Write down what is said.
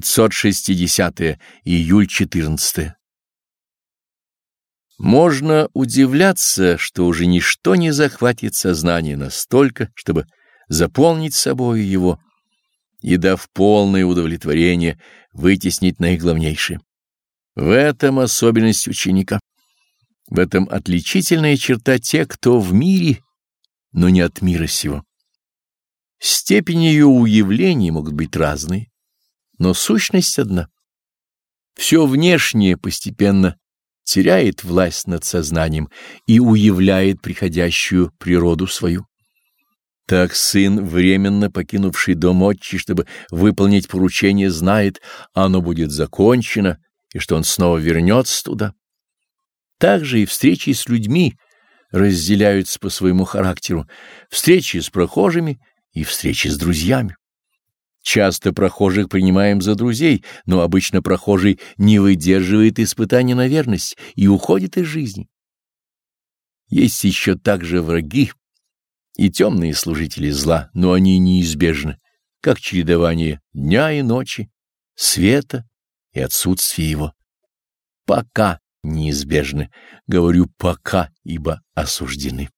560 июль 14 Можно удивляться, что уже ничто не захватит сознание настолько, чтобы заполнить собою его и, дав полное удовлетворение, вытеснить наиглавнейшее. В этом особенность ученика. В этом отличительная черта тех, кто в мире, но не от мира сего. Степень ее уявлений могут быть разные, но сущность одна. Все внешнее постепенно теряет власть над сознанием и уявляет приходящую природу свою. Так сын, временно покинувший дом отчи, чтобы выполнить поручение, знает, оно будет закончено и что он снова вернется туда. Так же и встречи с людьми разделяются по своему характеру, встречи с прохожими и встречи с друзьями. Часто прохожих принимаем за друзей, но обычно прохожий не выдерживает испытания на верность и уходит из жизни. Есть еще также враги и темные служители зла, но они неизбежны, как чередование дня и ночи, света и отсутствие его. Пока неизбежны, говорю пока, ибо осуждены.